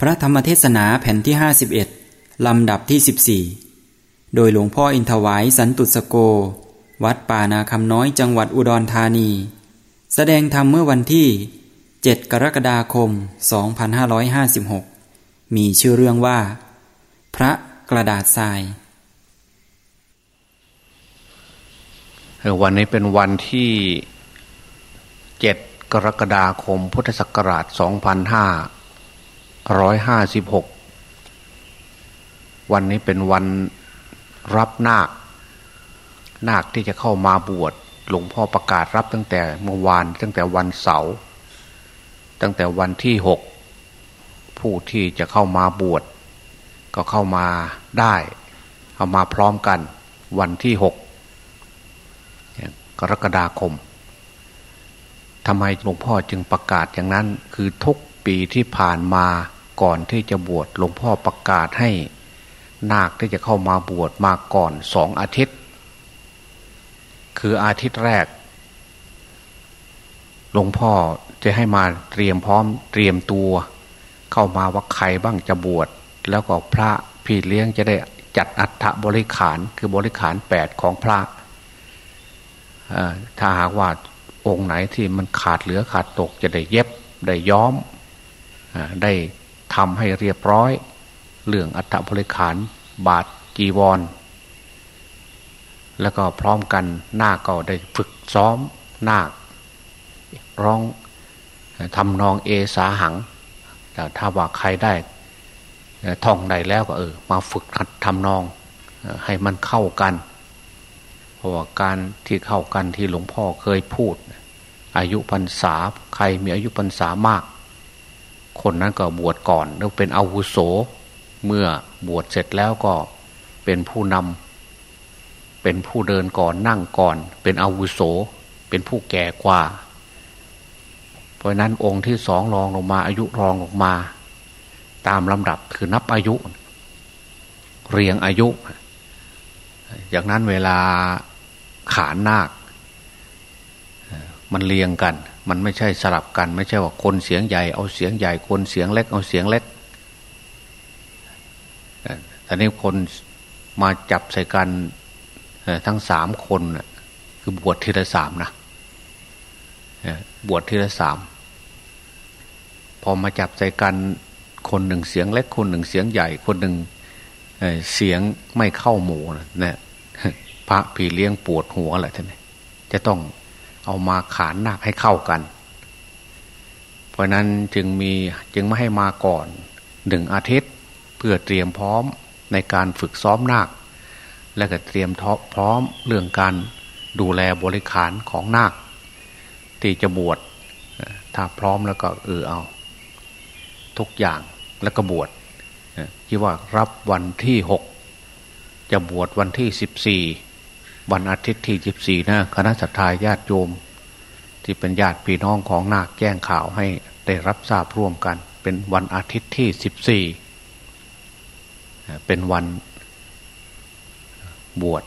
พระธรรมเทศนาแผ่นที่ 51 ลำดับที่ 14 โดยหลวงพ่ออินทวายสันตุสโก วัดป่านาคำน้อยจังหวัดอุดรธานี แสดงธรรมเมื่อวันที่ 7 กรกฎาคม 2556 มีชื่อเรื่องว่า พระกระดาษทราย วันนี้เป็นวันที่ 7 กรกฎาคมพุทธศักราช 2500 ร้อยห้าสิบหกวันนี้เป็นวันรับนาค นาคที่จะเข้ามาบวชหลวงพ่อประกาศรับตั้งแต่เมื่อวานตั้งแต่วันเสาร์ตั้งแต่วันที่หกผู้ที่จะเข้ามาบวชก็เข้ามาได้เข้ามาพร้อมกันวันที่หกกรกฎาคมทำไมหลวงพ่อจึงประกาศอย่างนั้น คือทุกปีที่ผ่านมา ก่อนที่จะบวชหลวงพ่อประกาศให้นาคที่จะเข้ามาบวชมาก่อนสองอาทิตย์ คืออาทิตย์แรก หลวงพ่อจะให้มาเตรียมพร้อมเตรียมตัว เข้ามาว่าใครบ้างจะบวชแล้วก็พระพี่เลี้ยงจะได้จัดอัฐบริขารคือบริขารแปดของพระถ้าหากว่าองค์ไหนที่มันขาดเหลือขาดตกจะได้เย็บได้ย้อมได้ ทำให้เรียบร้อย เรื่องอัฐบริขารบาทจีวร แล้วก็พร้อมกันนาคก็ได้ฝึกซ้อมนาคร้องทำนองเอสาหัง แต่ถ้าว่าใครได้ท่องใดแล้วก็เออมาฝึกหัดทำนองให้มันเข้ากัน เพราะว่าการที่เข้ากันที่หลวงพ่อเคยพูด อายุพรรษาใครมีอายุพรรษามาก คนนั้นก็บวชก่อนแล้วเป็นอาวุโส เมื่อบวชเสร็จแล้วก็เป็นผู้นำเป็นผู้เดินก่อนนั่งก่อน เป็นอาวุโส เป็นผู้แก่กว่า เพราะนั้นองค์ที่สองรองลงมา อายุรองลงมา ตามลำดับคือนับอายุ เรียงอายุ จากนั้นเวลาขานนาค มันเรียงกัน มันไม่ใช่สลับกัน ไม่ใช่ว่าคนเสียงใหญ่เอาเสียงใหญ่คนเสียงเล็กเอาเสียงเล็กแต่นี้คนมาจับใส่กันทั้งสามคนคือบวชทีละสามนะบวชทีละสามพอมาจับใส่กันคนหนึ่งเสียงเล็กคนหนึ่งเสียงใหญ่คนหนึ่งเสียงไม่เข้าหมู่นะพระผีเลี้ยงปวดหัวแหละท่านจะต้อง เอามาขานนาคให้เข้ากัน เพราะนั้นจึงมีจึงไม่ให้มาก่อนหนึ่งอาทิตย์เพื่อเตรียมพร้อมในการฝึกซ้อมนาค และก็เตรียมท็อพร้อมเรื่องการดูแลบริขารของนาค ที่จะบวชถ้าพร้อมแล้วก็เออเอา ทุกอย่างแล้วก็บวชที่ว่ารับวันที่หกจะบวชวันที่สิบสี่ วันอาทิตย์ที่ยิบสี่นะคณะสัตยาญาติโยม ที่เป็นญาติพี่น้องของนาคแจ้งข่าวให้ได้รับทราบร่วมกัน เป็นวันอาทิตย์ที่สิบสี่เป็นวันบวช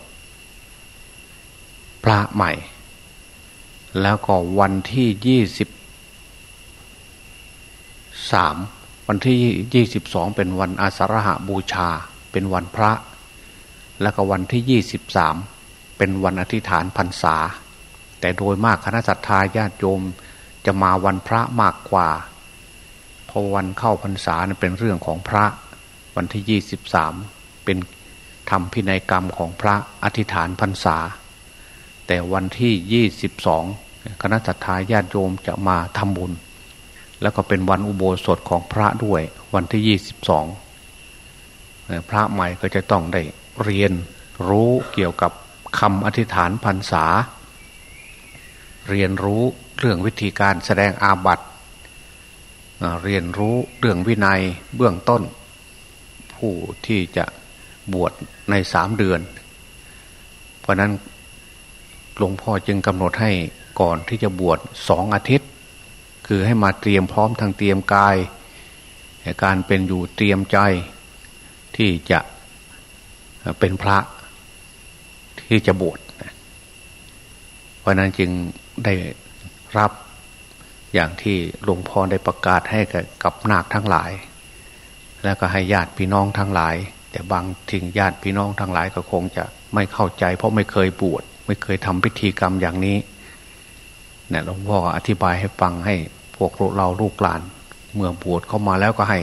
พระใหม่ แล้วก็วันที่ยี่สิบสามวันที่ยี่สิบสองเป็นวันอาสาฬหาบูชา เป็นวันพระ แล้วก็วันที่ยี่สิบสาม เป็นวันอธิษฐานพรรษา แต่โดยมากคณะสัตยาญาติโยมจะมาวันพระมากกว่าเพราะวันเข้าพรรษาเป็นเรื่องของพระวันที่ยี่สิบสามเป็นทำพินัยกรรมของพระอธิษฐานพรรษา แต่วันที่ยี่สิบสองคณะสัตยาญาติโยมจะมาทำบุญ แล้วก็เป็นวันอุโบสถของพระด้วย วันที่ยี่สิบสองพระใหม่ก็จะต้องได้เรียนรู้เกี่ยวกับ คำอธิษฐานพรรษา เรียนรู้เรื่องวิธีการแสดงอาบัติเรียนรู้เรื่องวินัยเบื้องต้น ผู้ที่จะบวชในสามเดือน เพราะนั้นหลวงพ่อจึงกำหนดให้ก่อนที่จะบวชสองอาทิตย์ คือให้มาเตรียมพร้อมทางเตรียมกาย การเป็นอยู่เตรียมใจที่จะเป็นพระ ที่จะบวชเพราะนั้นจึงได้รับอย่างที่หลวงพ่อได้ประกาศให้กับนาคทั้งหลาย แล้วก็ให้ญาติพี่น้องทั้งหลาย แต่บางทิ้งญาติพี่น้องทั้งหลายก็คงจะไม่เข้าใจ เพราะไม่เคยบวชไม่เคยทำพิธีกรรมอย่างนี้เนี่ยหลวงพ่ออธิบายให้ฟังให้พวกเราลูกหลาน เมื่อบวชเข้ามาแล้วก็ให้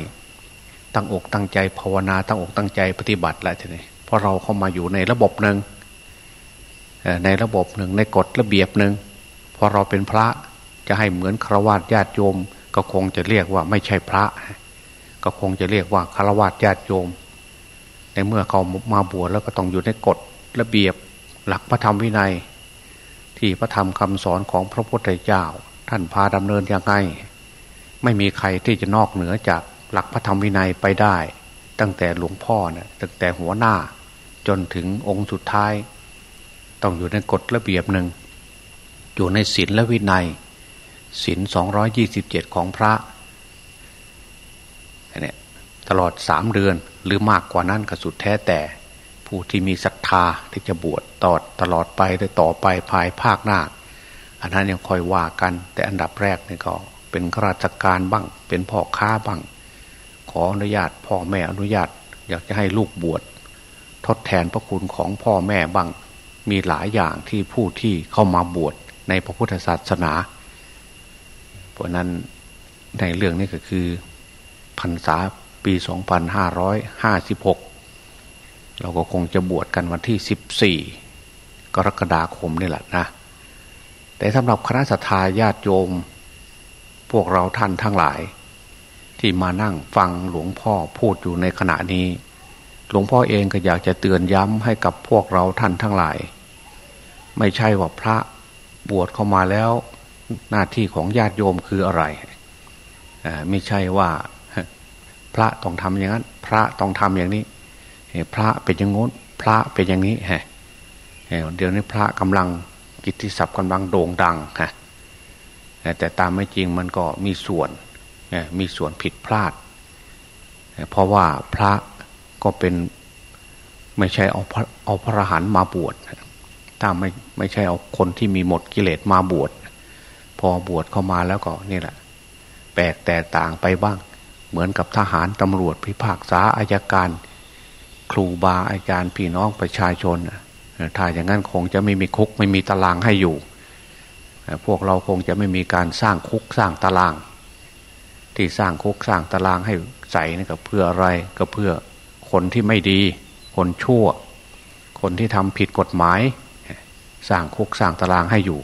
ตั้งอกตั้งใจภาวนาตั้งอกตั้งใจปฏิบัติแล้วทีนี้เพราะเราเข้ามาอยู่ในระบบหนึ่ง ในระบบหนึ่งในกฎระเบียบหนึ่งพอเราเป็นพระจะให้เหมือนฆราวาสญาติโยม ก็คงจะเรียกว่าไม่ใช่พระ ก็คงจะเรียกว่าฆราวาสญาติโยม ในเมื่อเขามาบวชแล้วก็ต้องอยู่ในกฎระเบียบหลักพระธรรมวินัย ที่พระธรรมคำสอนของพระพุทธเจ้า ท่านพาดำเนินยังไงไม่มีใครที่จะนอกเหนือจากหลักพระธรรมวินัยไปได้ ตั้งแต่หลวงพ่อเนะี่ยตั้งแต่หัวหน้า จนถึงองค์สุดท้าย ต้องอยู่ในกฎระเบียบหนึ่ง อยู่ในศีลและวินัยศีลสองร้อยยี่สิบเจ็ดของพระเนี่ยตลอดสามเดือนหรือมากกว่านั้นก็สุดแท้แต่ ผู้ที่มีศรัทธาที่จะบวชตอดตลอดไปหรือต่อไปภายภาคหน้า อันนั้นยังคอยว่ากัน แต่อันดับแรกนี่ก็เป็นข้าราชการบ้าง เป็นพ่อค้าบ้าง ขออนุญาตพ่อแม่อนุญาต อยากจะให้ลูกบวชทดแทนพระคุณของพ่อแม่บ้าง มีหลายอย่างที่ผู้ที่เข้ามาบวชในพระพุทธศาสนา เพราะนั้นในเรื่องนี้ก็คือพรรษาปี 2556 เราก็คงจะบวชกันวันที่ 14 กรกฎาคมนี่แหละนะ แต่สำหรับคณะสัตยาญาติโยม พวกเราท่านทั้งหลาย ที่มานั่งฟังหลวงพ่อพูดอยู่ในขณะนี้ หลวงพ่อเองก็อยากจะเตือนย้ำให้กับพวกเราท่านทั้งหลาย ไม่ใช่ว่าพระบวชเข้ามาแล้ว หน้าที่ของญาติโยมคืออะไรไม่ใช่ว่าพระต้องทำอย่างนั้น พระต้องทำอย่างนี้พระเป็นอย่างงู้นพระเป็นอย่างนี้ฮะเดี๋ยวนี้พระกำลังกิตติศัพท์กำลังโด่งดังฮะแต่ตามไม่จริงมันก็มีส่วนมีส่วนผิดพลาด เพราะว่าพระก็เป็นไม่ใช่เอาพระเอาพระหันมาบวช ถ้าไม่ไม่ใช่เอาคนที่มีหมดกิเลสมาบวช พอบวชเข้ามาแล้วก็นี่แหละแปลกแต่ต่างไปบ้าง เหมือนกับทหารตำรวจพิพากษาอายการ ครูบาอาจารย์พี่น้องประชาชนถ้าอย่างนั้นคงจะไม่มีคุกไม่มีตารางให้อยู่ พวกเราคงจะไม่มีการสร้างคุกสร้างตาราง ที่สร้างคุกสร้างตารางให้ใส่นี่ก็เพื่ออะไรก็เพื่อคนที่ไม่ดี คนชั่ว คนที่ทำผิดกฎหมาย สร้างคุกสร้างตารางให้อยู่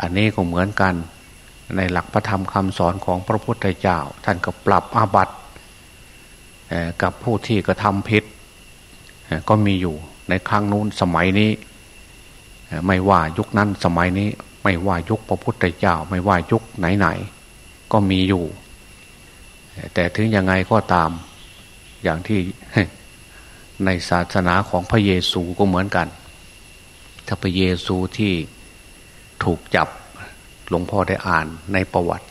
อันนี้ก็เหมือนกันในหลักพระธรรมคำสอนของพระพุทธเจ้า ท่านก็ปรับอาบัติกับผู้ที่กระทำผิดก็มีอยู่ในครั้งนู้นสมัยนี้ ไม่ว่ายุคนั้นสมัยนี้ไม่ว่ายุคพระพุทธเจ้า ไม่ว่ายุคไหนๆก็มีอยู่ แต่ถึงยังไงก็ตามอย่างที่ในศาสนาของพระเยซูก็เหมือนกัน ถ้าพระเยซูที่ถูกจับหลวงพ่อได้อ่านในประวัติ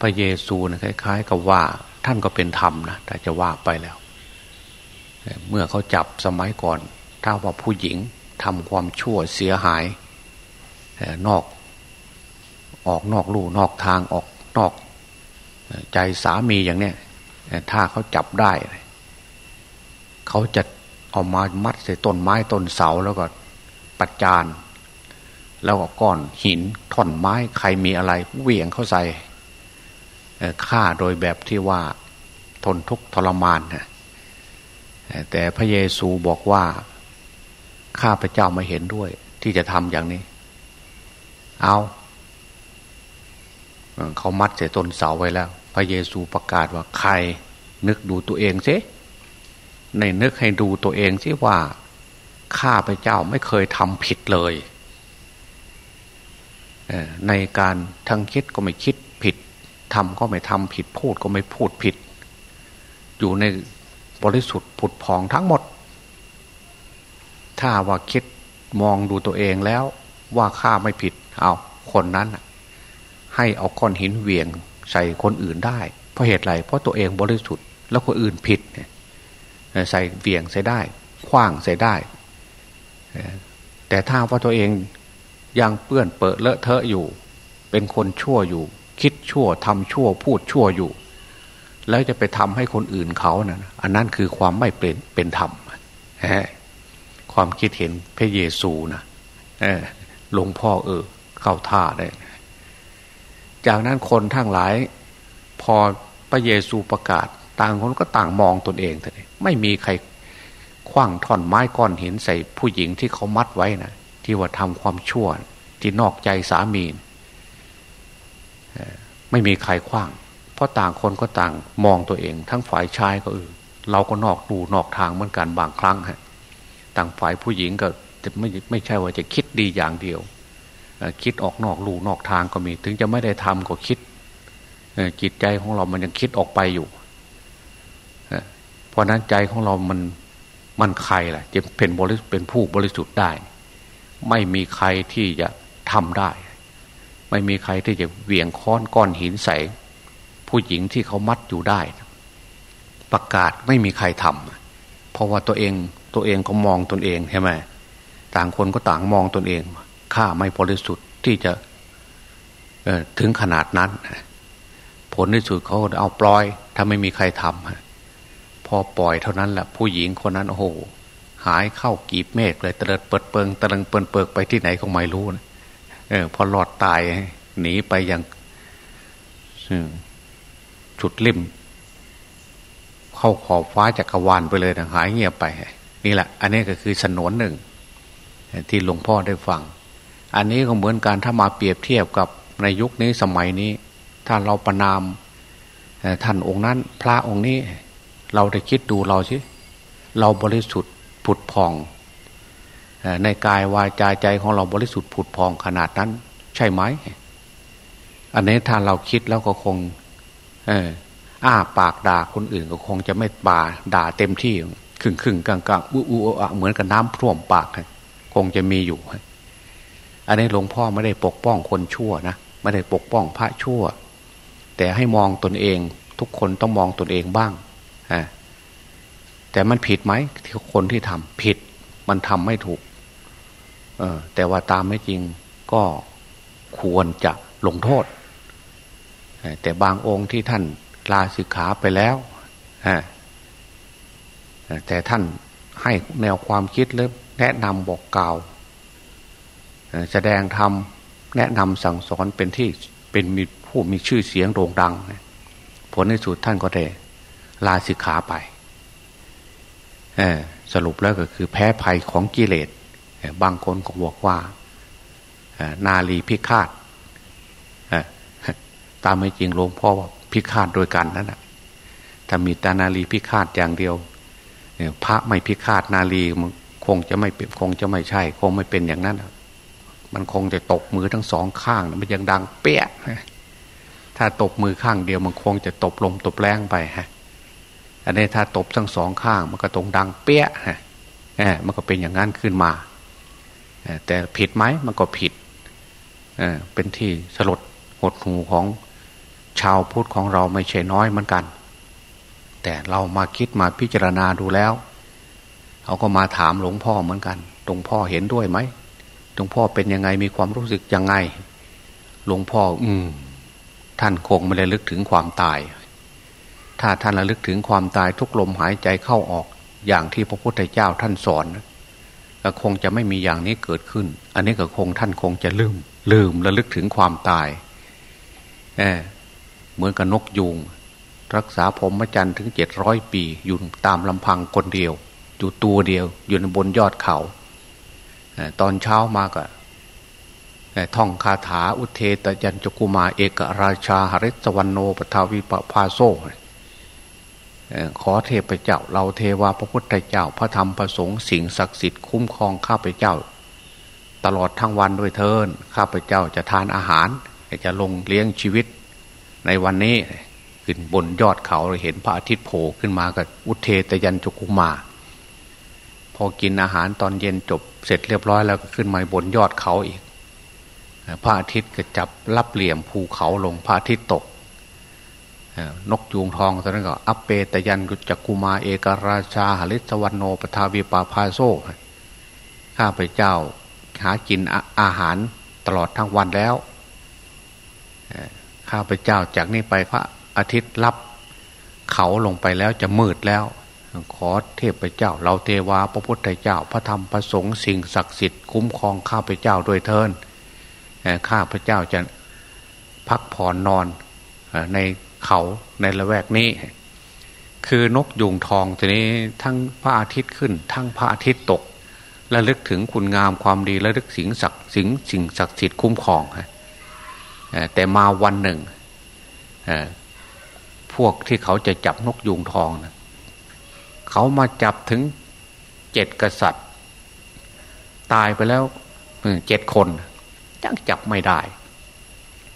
พระเยซูนะคล้าย ๆ กับว่าท่านก็เป็นธรรมนะแต่จะว่าไปแล้ว เมื่อเขาจับสมัยก่อน ถ้าว่าผู้หญิงทำความชั่วเสียหายนอกออกนอกลู่นอกทางออกนอก ใจสามีอย่างเนี้ยถ้าเขาจับได้ เขาจะเอามามัดใส่ต้นไม้ต้นเสาแล้วก็ ประจานแล้วก็ก้อนหินท่อนไม้ใครมีอะไรเหวี่ยงเข้าใส่ฆ่าโดยแบบที่ว่าทนทุกข์ทรมานนะแต่พระเยซูบอกว่าข้าพระเจ้าไม่เห็นด้วย ที่จะทำอย่างนี้ เอาเขามัดเสียต้นเสาไว้แล้ว พระเยซูประกาศว่าใคร นึกดูตัวเองสิในนึกให้ดูตัวเองสิว่า ข้าพเจ้าไม่เคยทำผิดเลยในการทั้งคิดก็ไม่คิดผิดทำก็ไม่ทำผิดพูดก็ไม่พูดผิด อยู่ในบริสุทธิ์ผุดพองทั้งหมด ถ้าว่าคิดมองดูตัวเองแล้วว่าข้าไม่ผิด เอาคนนั้น ให้เอาก้อนหินเวียงใส่คนอื่นได้ เพราะเหตุไรเพราะตัวเองบริสุทธิ์แล้วคนอื่นผิดใส่เวียงใส่ได้คว้างใส่ได้ แต่ถ้าว่าตัวเองยังเปื้อนเปอะเลอะเทอะอยู่ เป็นคนชั่วอยู่ คิดชั่วทำชั่วพูดชั่วอยู่ แล้วจะไปทำให้คนอื่นเขานะ่ะอันนั้นคือความไม่เป็นเป็นธรรมความคิดเห็นพระเยซูนะหลวงพ่อเออ เข้าท่าได้ จากนั้นคนทั้งหลาย พอพระเยซูประกาศ ต่างคนก็ต่างมองตนเองแต่ไม่มีใคร คว้างท่อนไม้ก้อนหินใส่ผู้หญิงที่เขามัดไว้นะที่ว่าทำความชั่วที่นอกใจสามีไม่มีใครคว้าง เพราะต่างคนก็ต่างมองตัวเอง ทั้งฝ่ายชายก็เออเราก็นอกดูนอกทางเหมือนกันบางครั้งฮะต่างฝ่ายผู้หญิงก็จะไม่ไม่ใช่ว่าจะคิดดีอย่างเดียว คิดออกนอกลูนอกทางก็มี ถึงจะไม่ได้ทำก็คิดจิตใจของเรามันยังคิดออกไปอยู่เพราะนั้นใจของเรามัน มันใครล่ะจะเป็นบริเป็นผู้บริสุทธิ์ได้ ไม่มีใครที่จะทำได้ ไม่มีใครที่จะเหวี่ยงค้อนก้อนหินใส่ผู้หญิงที่เขามัดอยู่ได้ ประกาศไม่มีใครทำเพราะว่าตัวเองตัวเองก็มองตนเองใช่ไหมต่างคนก็ต่างมองตนเองข้าไม่บริสุทธิ์ที่จะถึงขนาดนั้น ผลที่สุดเขาเอาปล่อย ถ้าไม่มีใครทำ อปล่อยเท่านั้นแหละผู้หญิงคนนั้นโอ้โหหายเข้ากีบเมฆเลยเตลิดเปิดเปิงตะลึงเปินเปิกไปที่ไหนก็ไม่รู้นะเออพอหลอดตายหนีไปอย่างจุดลิ่มเข้าขอบฟ้าจักรวาลไปเลยนะหายเงียบไป นี่แหละ อันนี้ก็คือสนวนหนึ่ง ที่หลวงพ่อได้ฟัง อันนี้ก็เหมือนการถ้ามาเปรียบเทียบกับในยุคนี้สมัยนี้ ถ้าเราประนามท่านองค์นั้น พระองค์นี้ เราได้คิดดูเราสิเราบริสุทธิ์ผุดพอง ในกายวาจาใจของเราบริสุทธิ์ผุดพองขนาดนั้น ใช่ไหม อันนี้ถ้าเราคิดแล้วก็คง เอออ้าปากด่าคนอื่นก็คงจะไม่บาด่าเต็มที่ครึ่งครึ่งกลางกลางอู้อู้อะเหมือนกับน้ำท่วมปากคงจะมีอยู่ อันนี้หลวงพ่อไม่ได้ปกป้องคนชั่วนะไม่ได้ปกป้องพระชั่ว แต่ให้มองตนเอง ทุกคนต้องมองตนเองบ้าง แต่มันผิดไหมที่คนที่ทำผิด มันทำไม่ถูก เออ แต่ว่าตามไม่จริงก็ควรจะลงโทษ แต่บางองค์ที่ท่านลาสิกขาไปแล้วแต่ท่านให้แนวความคิดหรือแนะนำบอกกล่าวแสดงธรรมแนะนำสั่งสอนเป็นที่เป็นมีผู้มีชื่อเสียงโด่งดัง ผลในสุดท่านก็ได้ลาสิกขาไป สรุปแล้วก็คือแพ้ภัยของกิเลสบางคนก็บอกว่านาลีพิฆาตตามไม่จริงหลวงพ่อว่าพิฆาตโดยกันนั่นแหะถ้ามีตานาลีพิฆาตอย่างเดียวพระไม่พิฆาตนาลีมันคงจะไม่คงจะไม่ใช่ คงไม่เป็นอย่างนั้นมันคงจะตกมือทั้งสองข้างมันยังดังเปี้ยถ้าตบมือข้างเดียวมันคงจะตบลมตบแรงไปฮะ อันนี้ถ้าตบทั้งสองข้าง มันก็ตรงดังเปี้ยฮะมันก็เป็นอย่างนั้นขึ้นมาแต่ผิดไหมมันก็ผิดเป็นที่สลดหดหูของชาวพุทธของเราไม่ใช่น้อยเหมือนกัน แต่เรามาคิดมาพิจารณาดูแล้วเขาก็มาถามหลวงพ่อเหมือนกันหลวงพ่อเห็นด้วยไหมหลวงพ่อเป็นยังไงมีความรู้สึกยังไง หลวงพ่อ อืม ท่านคงไม่ได้ลึกถึงความตาย ถ้าท่านระลึกถึงความตายทุกลมหายใจเข้าออก อย่างที่พระพุทธเจ้าท่านสอนก็คงจะไม่มีอย่างนี้เกิดขึ้น อันนี้ก็คงท่านคงจะลืม ลืมระลึกถึงความตายเอเหมือนกับนกยูงรักษาผมมจันถึงเจ็ดร้อยปีอยู่ตามลำพังคนเดียว อยู่ตัวเดียว อยู่บนยอดเขาตอนเช้ามาก็ท่องคาถาอุเทตยันจกุมาเอกราชาหริสวรรโนปทาวิปพาโซ ขอเทพเจ้า เราเทวาพระพุทธเจ้า พระธรรมพระสงฆ์สิ่งศักดิ์สิทธิ์คุ้มครองข้าพเจ้า ตลอดทั้งวันด้วยเทินข้าพเจ้าจะทานอาหาร จะลงเลี้ยงชีวิต ในวันนี้ขึ้นบนยอดเขาเราเห็นพระอาทิตย์โผล่ขึ้นมากับอุเทตยันจุกุมา พอกินอาหารตอนเย็นจบเสร็จเรียบร้อยแล้วก็ขึ้นมาบนยอดเขาอีกพระอาทิตย์ก็จับรับเหลี่ยมภูเขาลงพระอาทิตย์ตก นกยูงทองตอนนั้นก็อัปเปตยันจักกุมาเอกราชาหริสวรรณโนปทาวิปาพาโซข้าพเจ้าหากินอาหารตลอดทั้งวันแล้วข้าพเจ้าจากนี้ไปพระอาทิตย์รับเขาลงไปแล้วจะมืดแล้ว ขอเทพเจ้า เราเทวาพระพุทธเจ้า พระธรรมพระสงฆ์สิ่งศักดิ์สิทธิ์คุ้มครองข้าพเจ้าด้วยเทินข้าพเจ้าจะพักผ่อนนอนใน เขาในละแวกนี้ คือนกยุงทองทีนี้ทั้งพระอาทิตย์ขึ้น ทั้งพระอาทิตย์ตกและลึกถึงคุณงามความดีและลึกสิ่งศักดิ์สิ่งสิ่งศักดิ์สิทธิ์คุ้มครองแต่มาวันหนึ่งพวกที่เขาจะจับนกยุงทองนะเขามาจับถึงเจ็ดกษัตริย์ ตายไปแล้วเจ็ดคนยังจับไม่ได้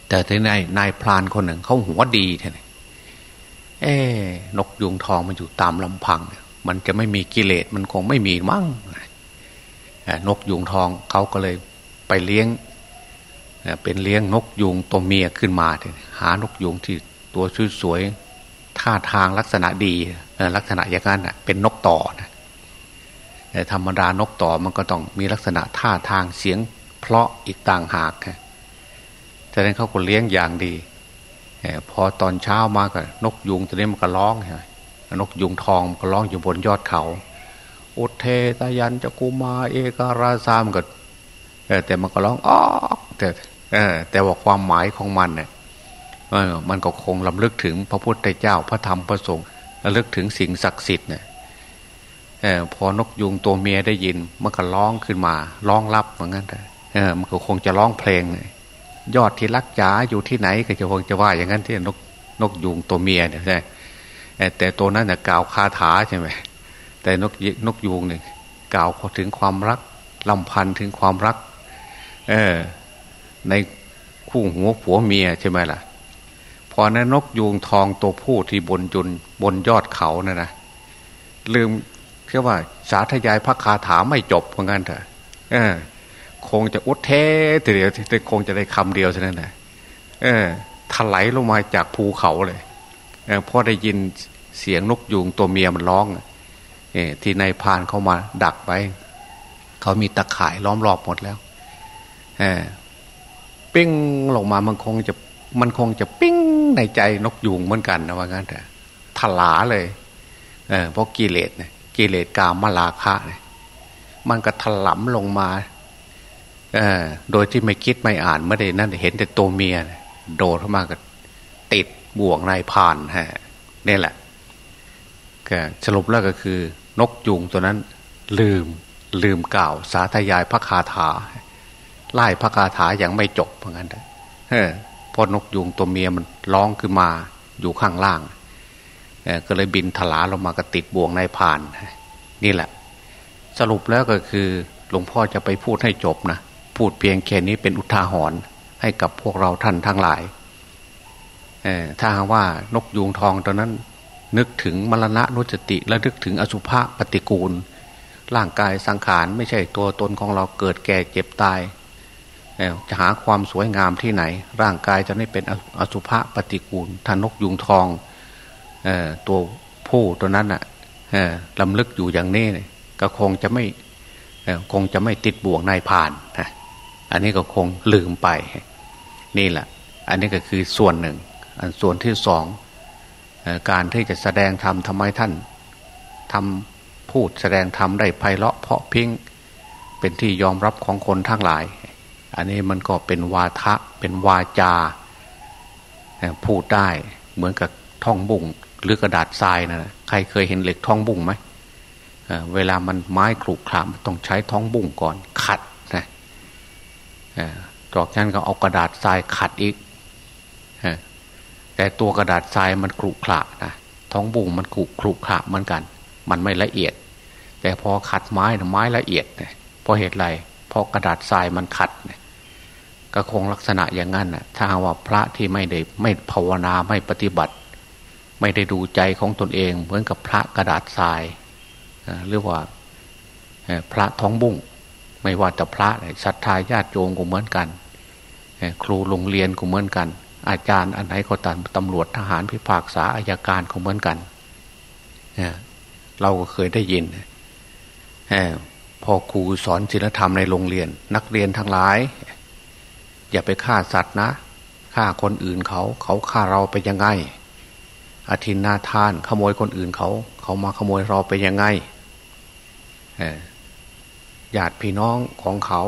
แต่ทีนายนายพรานคนหนึ่งเขาหัวดีท่านเอ๊นกยุงทองมันอยู่ตามลำพัง มันจะไม่มีกิเลสมันคงไม่มีมั้งนกยุงทองเขาก็เลยไปเลี้ยงเป็นเลี้ยงนกยุงตัวเมียขึ้นมาหานกยุงที่ตัวสวยๆท่าทางลักษณะดีลักษณะอย่างนั้นเป็นนกต่อนะธรรมดานกต่อมันก็ต้องมีลักษณะท่าทางเสียง เพราะอีกต่างหาก ฉะนั้นเขาก็เลี้ยงอย่างดีพอตอนเช้ามาก็นกยุงตัวนี้มันก็ร้องนกยุงทองมันก็ร้องอยู่บนยอดเขาอุเทตยันจะกุมาเอการาซามก็แต่มันก็ร้องอ๋อแต่แต่ว่าความหมายของมันเนี่ยมันก็คงลำลึกถึงพระพุทธเจ้าพระธรรมพระสงฆ์ระลึกถึงสิ่งศักดิ์สิทธิ์เนี่ยพอนกยุงตัวเมียได้ยินมันก็ร้องขึ้นมาร้องรับเหมือนกันแต่มันก็คงจะร้องเพลงย ยอดที่รักจ๋าอยู่ที่ไหนก็จะคงจะว่าอย่างนั้นที่นกนกยุงตัวเมียเนี่ยใช่แต่ตัวนั้นเนี่ยกล่าวคาถาใช่ไหมแต่นกนกยูงเนี่ยกล่าวถึงความรักลำพันถึงความรัก เออ ในคู่หัวผัวเมียใช่ไหมล่ะ พอนั้นนกยูงทองตัวผู้ที่บนจุนบนยอดเขานะ่ะนะลืมเรียกว่า สาธยายพระคาถาไม่จบเหมือนกันเถอะเออ คงจะอุดเททีเดียวแต่คงจะได้คำเดียวเท่านั้นแหละเออถลายลงมาจากภูเขาเลยเออพอได้ยินเสียงนกยูงตัวเมียมันร้องเออที่นายพานเข้ามาดักไว้เขามีตะข่ายล้อมรอบหมดแล้วปิ้งลงมามันคงจะมันคงจะปิ้งในใจนกยุงเหมือนกันนะว่างั้นแต่ถลาเลย เออเพราะกิเลสเนี่ยกิเลสกามมาลาคะเนี่ยมันก็ถลำลงมา โดยที่ไม่คิดไม่อ่านไม่ได้นั่นเห็นแต่ตัวเมีย โดดเข้ามาก็ติดบ่วงนายพานฮะนี่แหละก็สรุปแล้วก็คือ นกยุงตัวนั้น ลืมลืมกล่าว สาธยายพระคาถา ไล่พระคาถาอย่างไม่จบเหมือนกันเออพอนกยุงตัวเมียมันร้องขึ้นมาอยู่ข้างล่างก็เลยบินถลาลงมากระติดบ่วงในผ่าน นี่แหละ สรุปแล้วก็คือหลวงพ่อจะไปพูดให้จบนะ พูดเพียงแค่นี้เป็นอุทาหรณ์ให้กับพวกเราท่านทั้งหลายถ้าว่านกยูงทองตอนนั้น นึกถึงมรณะนุสติ และนึกถึงอสุภะปฏิกูล ร่างกายสังขารไม่ใช่ตัวตนของเราเกิดแก่เจ็บตายจะหาความสวยงามที่ไหน ร่างกายจะไม่เป็นอสุภะปฏิกูลท่านกยุงทองตัวผู้ตัวนั้นอะลำลึกอยู่อย่างนี้ก็คงจะไม่คงจะไม่ติดบ่วงนายผ่านนะ อันนี้ก็คงลืมไป นี่แหละ อันนี้ก็คือส่วนหนึ่ง อันส่วนที่สองการที่จะแสดงธรรมทำไมท่านทำพูดแสดงธรรมได้ไพเราะเพาะพิงเป็นที่ยอมรับของคนทั้งหลาย อันนี้มันก็เป็นวาทะเป็นวาจา พูดได้เหมือนกับท่องบุ้งหรือกระดาษทรายนะใครเคยเห็นเหล็กท่องบุ้งไหมเวลามันไม้ขรุขระมันต้องใช้ท้องบุ้งก่อน ขัด จากนั้นก็เอากระดาษทรายขัดอีกแต่ตัวกระดาษทรายมันขรุขระนะท้องบุ้งมันขรุขรุขระเหมือนกัน มันไม่ละเอียด แต่พอขัดไม้นะไม้ละเอียดเนี่ยเพราะเหตุไรเพราะกระดาษทรายมันขัดก็คงลักษณะอย่างนั้นนะถ้าว่าพระที่ไม่ได้ไม่ภาวนาไม่ปฏิบัติ ไม่ได้ดูใจของตนเอง เหมือนกับพระกระดาษทรายหรือว่าพระท้องบุ้ง ไม่ว่าแต่พระศรัทธาญาติโยมก็เหมือนกัน ครูโรงเรียนก็เหมือนกัน อาจารย์อันไหนก็ตามตำรวจทหารพิพากษาอายการของเหมือนกัน เราก็เคยได้ยินพอครูสอนศีลธรรมในโรงเรียน นักเรียนทั้งหลาย อย่าไปฆ่าสัตว์นะฆ่าคนอื่นเขา เขาฆ่าเราไปยังไงอาทินนาทานขโมยคนอื่นเขา เขามาขโมยเราไปยังไง ญาติพี่น้องของเขา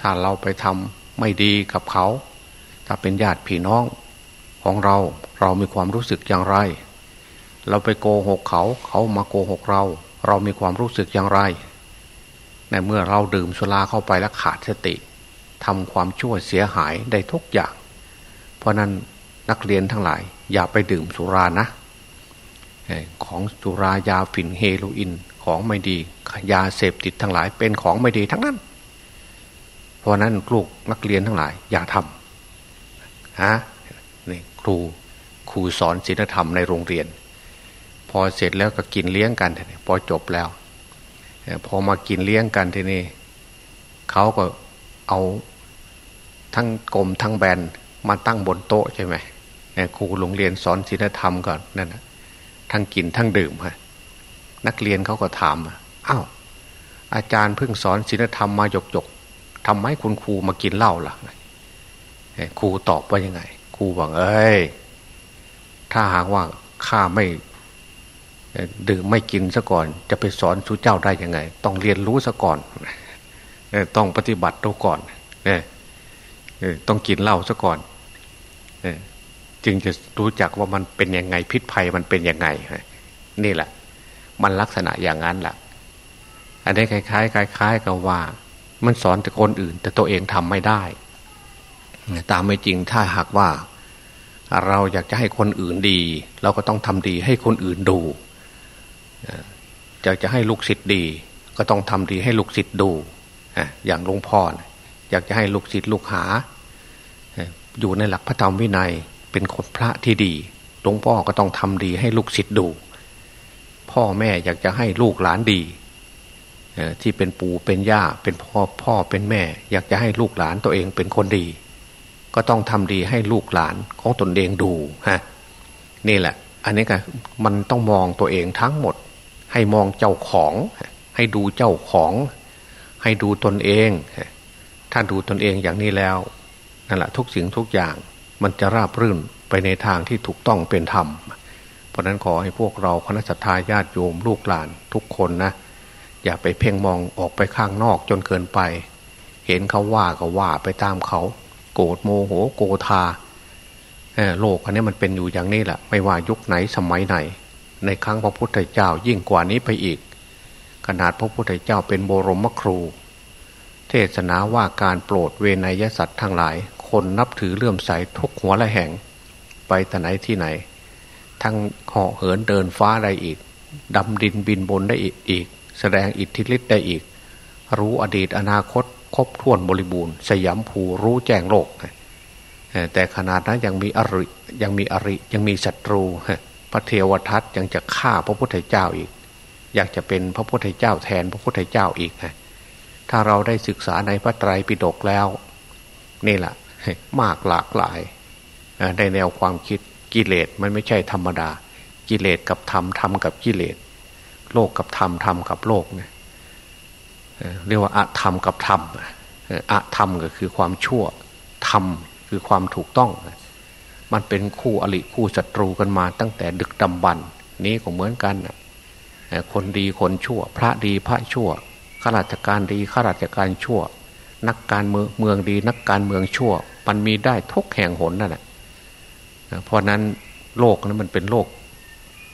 ถ้าเราไปทำไม่ดีกับเขา ถ้าเป็นญาติพี่น้องของเราเรามีความรู้สึกอย่างไร เราไปโกหกเขาเขามาโกหกเรา เรามีความรู้สึกอย่างไรในเมื่อเราดื่มสุราเข้าไปแล้วขาดสติทำความชั่วเสียหายได้ทุกอย่าง เพราะนั้นนักเรียนทั้งหลาย อย่าไปดื่มสุรานะ ของสุรายาฝิ่นเฮโรอีน ของไม่ดี ยาเสพติดทั้งหลาย เป็นของไม่ดีทั้งนั้น เพราะนั้นลูกนักเรียนทั้งหลาย อย่าทำฮะนี่ครูครูสอนศีลธรรมในโรงเรียน พอเสร็จแล้วก็กินเลี้ยงกันพอจบแล้ว พอมากินเลี้ยงกันทีนี้เขาก็เอาทั้งกลมทั้งแบนมาตั้งบนโต๊ะใช่ไหมครูโรงเรียนสอนศีลธรรมก่อนนั่นนะทั้งกินทั้งดื่มฮะ นักเรียนเขาก็ถามอ้าวอาจารย์เพิ่งสอนศีลธรรมมาหยกหยกทำไมคุณครูมากินเหล้าล่ะครูตอบว่ายังไง ครูบอกเอ้ยถ้าหากว่าข้าไม่ดื่มไม่กินซะก่อน จะไปสอนสุเจ้าได้ยังไง ต้องเรียนรู้ซะก่อนต้องปฏิบัติตัวก่อนต้องกินเหล้าซะก่อนจึงจะรู้จักว่ามันเป็นยังไงพิษภัยมันเป็นยังไงนี่แหละ มันลักษณะอย่างนั้นแหละอันนี้คล้ายๆคล้ายๆกับว่า มันสอนแต่คนอื่น แต่ตัวเองทำไม่ได้ ตามไม่จริงถ้าหากว่า เราอยากจะให้คนอื่นดี เราก็ต้องทำดีให้คนอื่นดูอยากจะให้ลูกศิษย์ดี ก็ต้องทำดีให้ลูกศิษย์ดูอย่างหลวงพ่ออยากจะให้ลูกศิษย์ลูกหา อยู่ในหลักพระธรรมวินัยเป็นคนพระที่ดีหลวงพ่อก็ต้องทำดีให้ลูกศิษย์ดู พ่อแม่อยากจะให้ลูกหลานดีที่เป็นปู่เป็นย่าเป็นพ่อพ่อเป็นแม่ อยากจะให้ลูกหลานตัวเองเป็นคนดี ก็ต้องทำดีให้ลูกหลานของตนเองดูฮะนี่แหละ อันนี้ก็มันต้องมองตัวเองทั้งหมด ให้มองเจ้าของ ให้ดูเจ้าของ ให้ดูตนเอง ถ้าดูตนเองอย่างนี้แล้วนั่นแหละทุกสิ่งทุกอย่างมันจะราบรื่นไปในทางที่ถูกต้องเป็นธรรมเพราะนั้นขอให้พวกเราคณะสัตยาญาติโยมลูกหลานทุกคนนะ อย่าไปเพ่งมองออกไปข้างนอกจนเกินไป เห็นเขาว่าก็ว่าไปตามเขา โกรธโมโหโกธาโลกอันนี้มันเป็นอยู่อย่างนี้แหละไม่ว่ายุคไหนสมัยไหน ในครั้งพระพุทธเจ้ายิ่งกว่านี้ไปอีก ขนาดพระพุทธเจ้าเป็นบรมครู เทศนาว่าการโปรดเวนยสัตว์ทั้งหลาย คนนับถือเลื่อมใสทุกหัวละแห่ง ไปแต่ไหนที่ไหน ทั้งเหาะเหินเดินฟ้าได้อีกดำดินบินบนได้อีก แสดงอิทธิฤทธิ์ได้อีก รู้อดีตอนาคต ครบถ้วนบริบูรณ์ สยามภูรู้แจ้งโลก แต่ขนาดนั้นยังมีอริยังมีอริยังมีศัตรู พระเทวทัตยังจะฆ่าพระพุทธเจ้าอีก อยากจะเป็นพระพุทธเจ้าแทนพระพุทธเจ้าอีกถ้าเราได้ศึกษาในพระไตรปิฎกแล้ว นี่แหละมากหลากหลายในแนวความคิด กิเลสมันไม่ใช่ธรรมดา กิเลสกับธรรมธรรมกับกิเลส โลกกับธรรมธรรมกับโลกเนี่ยเรียกว่าอะธรรมกับธรรมอะธรรมก็คือความชั่วธรรมคือความถูกต้อง มันเป็นคู่อริคู่ศัตรูกันมาตั้งแต่ดึกดำบรรนี้ก็เหมือนกันคนดีคนชั่ว พระดีพระชั่วข้าราชการดีข้าราชการชั่ว นักการเมืองเมืองดีนักการเมืองชั่ว มันมีได้ทุกแห่งหนนั่นแหละ เพราะนั้นโลกนั้นมันเป็นโลก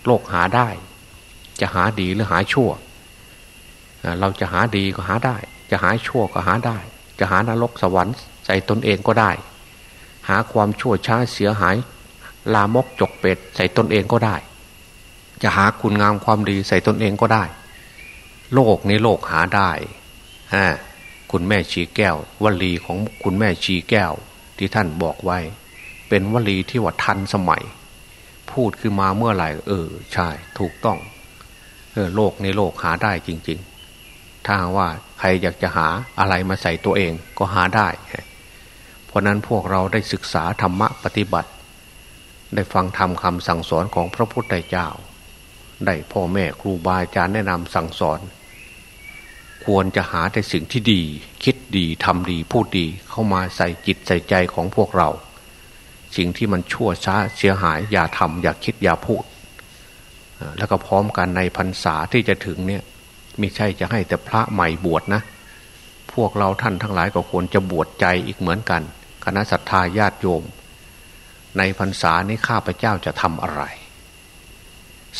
โลกหาได้ จะหาดีหรือหาชั่ว เราจะหาดีก็หาได้ จะหาชั่วก็หาได้ จะหานรกสวรรค์ใส่ตนเองก็ได้ หาความชั่วช้าเสียหาย ลามกจกเป็ดใส่ตนเองก็ได้ จะหาคุณงามความดีใส่ตนเองก็ได้ โลกนี้โลกหาได้ฮะคุณแม่ชีแก้ววลีของคุณแม่ชีแก้วที่ท่านบอกไว้ เป็นวลีที่ว่าทันสมัย พูดคือมาเมื่อไหร่เออ ใช่ ถูกต้องเออโลกในโลกหาได้จริง ๆ ถ้าว่าใครอยากจะหาอะไรมาใส่ตัวเองก็หาได้ เพราะนั้นพวกเราได้ศึกษาธรรมะปฏิบัติ ได้ฟังธรรมคำสั่งสอนของพระพุทธเจ้า ได้พ่อแม่ครูบาอาจารย์แนะนำสั่งสอน ควรจะหาแต่สิ่งที่ดี คิดดีทำดีพูดดีเข้ามาใส่จิตใส่ใจของพวกเรา สิ่งที่มันชั่วช้าเสียหาย อย่าทำอย่าคิดอย่าพูด แล้วก็พร้อมกันในพรรษาที่จะถึงเนี่ยไม่ใช่จะให้แต่พระใหม่บวชนะ พวกเราท่านทั้งหลายก็ควรจะบวชใจอีกเหมือนกัน คณะศรัทธาญาติโยม ในพรรษานี้ข้าพเจ้าจะทำอะไร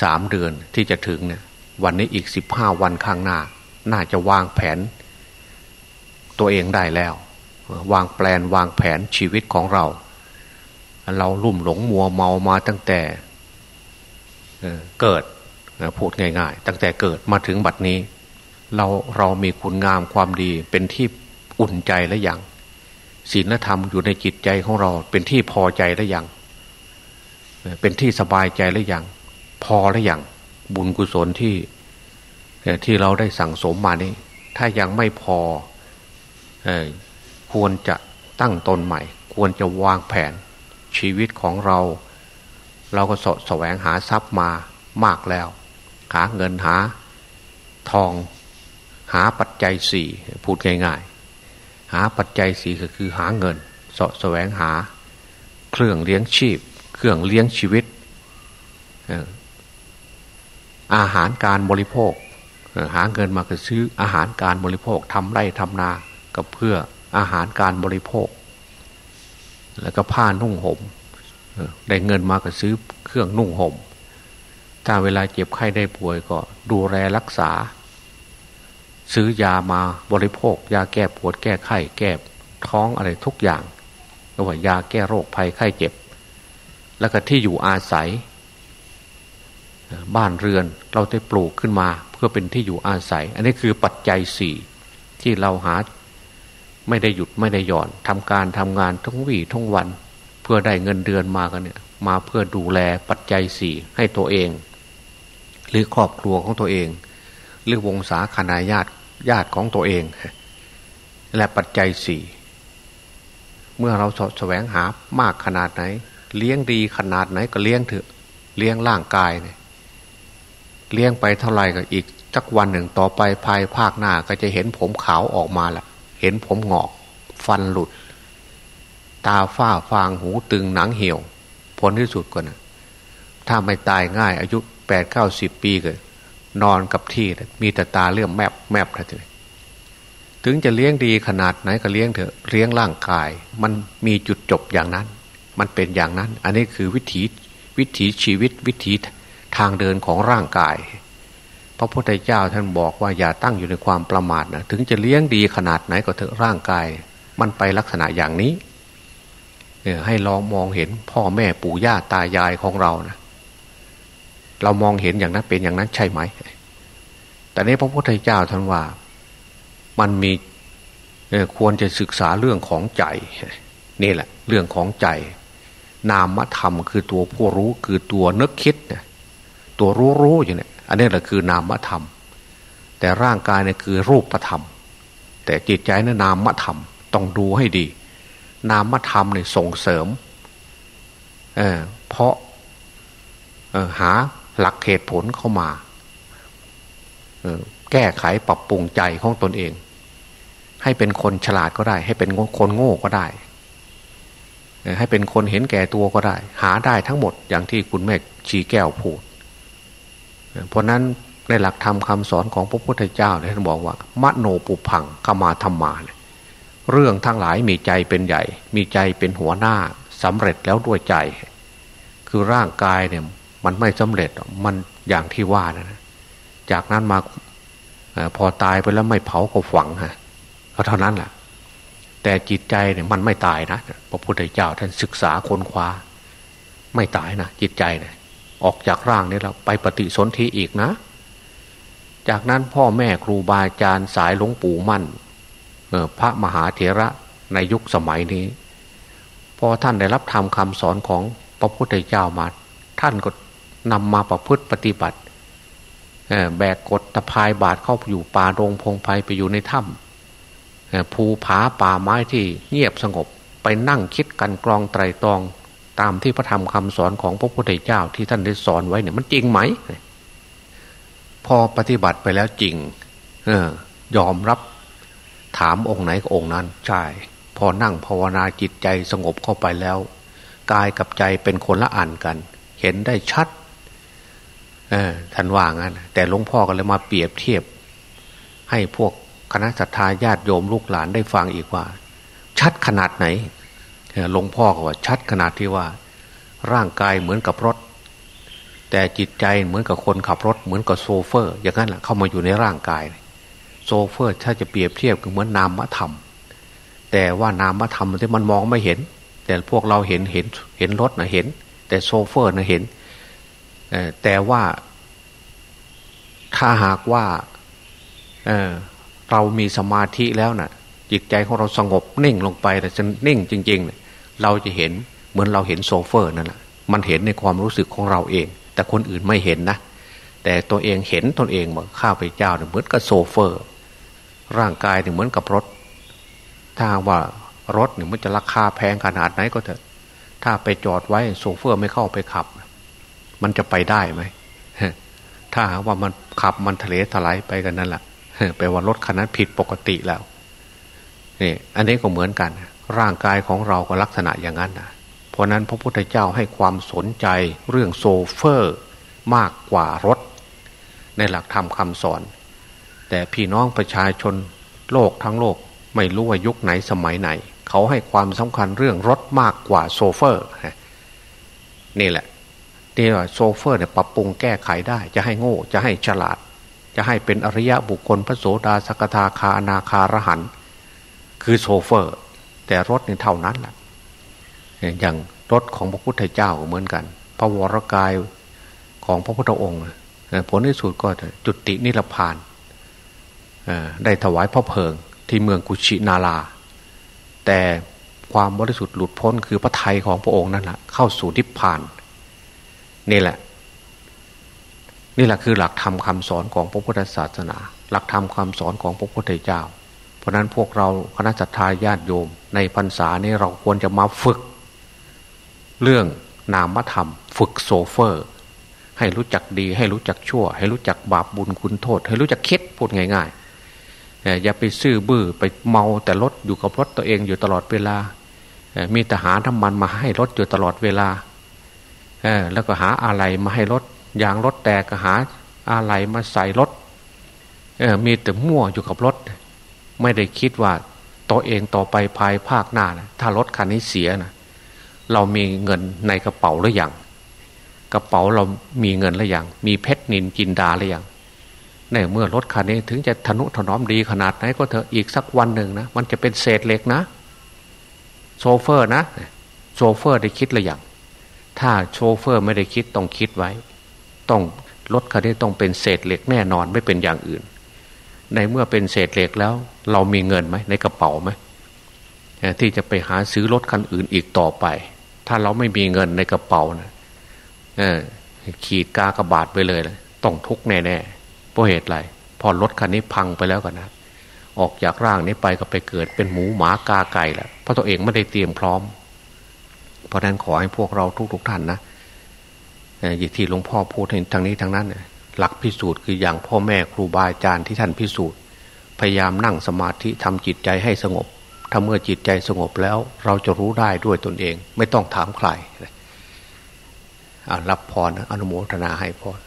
สามเดือนที่จะถึงเนี่ยวันนี้อีกสิบห้าวันข้างหน้า น่าจะวางแผน ตัวเองได้แล้ว วางแปลนวางแผนชีวิตของเรา เราลุ่มหลงมัวเมามาตั้งแต่เกิดพูดง่าย ๆ ตั้งแต่เกิดมาถึงบัดนี้ เราเรามีคุณงามความดีเป็นที่อุ่นใจและอย่างศีลธรรมอยู่ในจิตใจของเรา เป็นที่พอใจและอย่างเป็นที่สบายใจและอย่างพอและอย่างบุญกุศลที่ที่เราได้สั่งสมมานี้ ถ้ายังไม่พอควรจะตั้งตนใหม่ ควรจะวางแผน ชีวิตของเรา เราก็สแสวงหาทรัพย์มามากแล้ว หาเงินหาทองหาปัจจัยสี่พูดง่ายๆ หาปัจจัยสี่ก็คือหาเงินสะแสวงหา เครื่องเลี้ยงชีพ เครื่องเลี้ยงชีวิต อาหารการบริโภค หาเงินมาก็ซื้ออาหารการบริโภคทำไร่ทำนาก็เพื่ออาหารการบริโภค แล้วก็ผ้านุ่งหม่มได้เงินมาก็ซื้อเครื่องนุ่งหม่มถ้าเวลาเจ็บไข้ได้ป่วยก็ดูแลรักษา ซื้อยามาบริโภค ยาแก้ปวดแก้ไข้แก้ท้องอะไรทุกอย่างก็ว่ายาแก้โรคภัยไข้เจ็บ แล้วก็ที่อยู่อาศัย บ้านเรือนเราได้ปลูกขึ้นมา เพื่อเป็นที่อยู่อาศัย อันนี้คือปัจจัยสี่ที่เราหา ไม่ได้หยุดไม่ได้หย่อนทำการทำงานทั้งวี่ทั้งวัน เพื่อได้เงินเดือนมากันเนี่ย มาเพื่อดูแลปัจจัยสี่ให้ตัวเอง หรือครอบครัวของตัวเอง หรือวงศาคณาญาติญาติของตัวเอง และปัจจัยสี่เมื่อเราสแสวงหามากขนาดไหน เลี้ยงดีขนาดไหนก็เลี้ยงเถอะเลี้ยงร่างกายเนี่ยเลี้ยงไปเท่าไหร่ก็อีกสักวันหนึ่งต่อไปภายภาคหน้าก็จะเห็นผมขาวออกมาแหละ เห็นผมหงอก ฟันหลุด ตาฝ้าฟางหูตึงหนังเหี่ยว ผลที่สุดก็นะถ้าไม่ตายง่าย อายุแปดเก้าสิบปีก็นอนกับที่มีแต่ตาเลื่อมแมบแมบนะทีถึงจะเลี้ยงดีขนาดไหนก็เลี้ยงเถอะเลี้ยงร่างกาย มันมีจุดจบอย่างนั้น มันเป็นอย่างนั้น อันนี้คือวิถีวิถีชีวิตวิถีทางเดินของร่างกาย พระพุทธเจ้าท่านบอกว่าอย่าตั้งอยู่ในความประมาทนะถึงจะเลี้ยงดีขนาดไหนก็เถอะร่างกาย มันไปลักษณะอย่างนี้ให้ลองมองเห็นพ่อแม่ปู่ย่าตายายของเรานะเรามองเห็นอย่างนั้นเป็นอย่างนั้นใช่ไหม แต่นี้พระพุทธเจ้าท่านว่ามันมีควรจะศึกษาเรื่องของใจ นี่แหละ เรื่องของใจ นามธรรมคือตัวผู้รู้คือตัวนึกคิดเนี่ยตัวรู้รู้อยู่เนี่ย อันนี้แหละคือนามธรรม แต่ร่างกายเนี่ยคือรูปธรรม แต่จิตใจเนี่ยนามธรรม ต้องดูให้ดี นามธรรมเนี่ยส่งเสริมเเพราะหาหลักเหตุผลเข้ามาแก้ไขปรับปรุงใจของตนเอง ให้เป็นคนฉลาดก็ได้ ให้เป็นคนโง่ก็ได้ ให้เป็นคนเห็นแก่ตัวก็ได้ หาได้ทั้งหมดอย่างที่คุณแม่ชีแก้วพูด เพราะนั้นในหลักธรรมคาสอนของพระพุทธเจ้าเนี่ยท่านบอกว่ามโนปุพังขมาธรรมาเนี่ยเรื่องทั้งหลายมีใจเป็นใหญ่ มีใจเป็นหัวหน้าสำเร็จแล้วด้วยใจ คือร่างกายเนี่ยมันไม่สำเร็จมันอย่างที่ว่านะจากนั้นมาพอตายไปแล้วไม่เผาก็ฝังฮะเพราะเท่านั้นแหละแต่จิตใจเนี่ยมันไม่ตายนะพระพุทธเจ้าท่านศึกษาค้นคว้า ไม่ตายนะจิตใจเนี่ย ออกจากร่างนี้แล้วไปปฏิสนธิอีกนะ จากนั้นพ่อแม่ครูบาอาจารย์สายหลวงปู่มั่นพระมหาเถระในยุคสมัยนี้ พอท่านได้รับธรรมคำสอนของพระพุทธเจ้ามา ท่านก็นำมาประพฤติปฏิบัติแบกกดตะพายบาดเข้าอยู่ป่าโรงพงไพไปอยู่ในถ้ำภูผาป่าไม้ที่เงียบสงบไปนั่งคิดกันกรองไตรตรอง ตามที่พระธรรมคำสอนของพระพุทธเจ้าที่ท่านได้สอนไว้เนี่ยมันจริงไหม พอปฏิบัติไปแล้วจริง เออยอมรับถามองค์ไหนก็องค์นั้นใช่พอนั่งภาวนาจิตใจสงบเข้าไปแล้ว กายกับใจเป็นคนละอันกัน เห็นได้ชัดเออท่านว่างั้น แต่หลวงพ่อก็เลยมาเปรียบเทียบ ให้พวกคณะศรัทธาญาติโยมลูกหลานได้ฟังอีกว่า ชัดขนาดไหน หลวงพ่อก็ว่าชัดขนาดที่ว่า ร่างกายเหมือนกับรถ แต่จิตใจเหมือนกับคนขับรถ เหมือนกับโชเฟอร์ อย่างนั้นแหละเข้ามาอยู่ในร่างกาย โชเฟอร์ถ้าจะเปรียบเทียบก็เหมือนนามธรรม แต่ว่านามธรรมที่มันมองไม่เห็น แต่พวกเราเห็นเห็นเห็นรถนะเห็น แต่โชเฟอร์นะเห็นแต่ว่าถ้าหากว่าเเรามีสมาธิแล้วนะ่ะ จิตใจของเราสงบนิ่งลงไปแต่จะนิ่งจริงๆ เราจะเห็นเหมือนเราเห็นโซเฟอร์นั่นแหละมันเห็นในความรู้สึกของเราเอง แต่คนอื่นไม่เห็นนะ แต่ตัวเองเห็นตนเองเหมือนข้าพเจ้าเนี่ยเหมือนกับโซเฟอร์ ร่างกายเนี่ยเหมือนกับรถ ถ้าว่ารถเนี่ยมันจะราคาแพงขนาดไหนก็เถอะ ถ้าไปจอดไว้โซเฟอร์ไม่เข้าไปขับ มันจะไปได้ไหมถ้าว่ามันขับมันทะเลถลายไปกันนั่นแหละแปลว่ารถคันนั้นผิดปกติแล้วนี่อันนี้ก็เหมือนกัน ร่างกายของเราก็ลักษณะอย่างนั้นนะเพราะนั้นพระพุทธเจ้าให้ความสนใจเรื่องโซเฟอร์มากกว่ารถ ในหลักธรรมคำสอน แต่พี่น้องประชาชนโลกทั้งโลกไม่รู้ว่ายุคไหนสมัยไหน เขาให้ความสำคัญเรื่องรถมากกว่าโชเฟอร์นี่แหละนี่ว่าโชเฟอร์เนี่ยปรับปรุงแก้ไขได้ จะให้โง่ จะให้ฉลาด จะให้เป็นอริยะบุคคลพระโสดาสกทาคาอนาคาอรหันต์คือโชเฟอร์ แต่รถเนี่ยเท่านั้นแหละอย่างรถของพระพุทธเจ้าเหมือนกัน พระวรกายของพระพุทธองค์ผลที่สุดก็จุตินิรพานได้ถวายพระเพลิงที่เมืองกุชินาลาแต่ความบริสุทธิ์หลุดพ้นคือพระไทยของพระองค์นั่นแหละเข้าสู่นิพพาน นี่แหละ นี่แหละคือหลักธรรมคาสอนของพระพุทธศาสนา หลักธรรมคาสอนของพระพุทธเจ้า เพราะนั้นพวกเราคณะจัตตาญาติโยม ในพรรษานี้เราควรจะมาฝึก เรื่องนามธรรม ฝึกโซเฟอร์ ให้รู้จักดี ให้รู้จักชั่ว ให้รู้จักบาปบุญคุณโทษ ให้รู้จักคิดพูดง่ายๆอย่าไปซื่อบื้อไปเมาแต่รถอยู่กับรถตัวเองอยู่ตลอดเวลา มีทหารน้ำมันมาให้รถอยู่ตลอดเวลาแล้วก็หาอะไรมาให้รถยางรถแตกก็หาอะไรมาใส่รถมีแต่มั่วอยู่กับรถ ไม่ได้คิดว่า ตัวเองต่อไปภายภาคหน้านะถ้ารถคันนี้เสียนะเรามีเงินในกระเป๋าหรือยังกระเป๋าเรามีเงินหรือยังมีเพชรนินจินดาหรือยังเนี่ยเมื่อรถคันนี้ถึงจะทนุถนอมดีขนาดไหนก็เถอะอีกสักวันหนึ่งนะมันจะเป็นเศษเหล็กนะโซเฟอร์นะโซเฟอร์ได้คิดหรือยังถ้าโชเฟอร์ไม่ได้คิดต้องคิดไว้ ต้องรถคันนี้ต้องเป็นเศษเหล็กแน่นอนไม่เป็นอย่างอื่น ในเมื่อเป็นเศษเหล็กแล้ว เรามีเงินไหมในกระเป๋าไหมที่จะไปหาซื้อรถคันอื่นอีกต่อไป ถ้าเราไม่มีเงินในกระเป๋านะขีดกากระบาดไปเลยนะต้องทุกแน่ๆเพราะเหตุไรพอรถคันนี้พังไปแล้วกันนะออกจากร่างนี้ไปก็ไปเกิดเป็นหมูหมากาไก่แหละเพราะตัวเองไม่ได้เตรียมพร้อม เพราะนั้นขอให้พวกเราทุกๆทท่านนะอย่างที่หลวงพ่อพูดทางนี้ทางนั้น หลักพิสูจน์คืออย่างพ่อแม่ครูบาอาจารย์ที่ท่านพิสูจน์ พยายามนั่งสมาธิทำจิตใจให้สงบ ถ้าเมื่อจิตใจสงบแล้วเราจะรู้ได้ด้วยตนเอง ไม่ต้องถามใครรับพรอนุโมทนาให้พร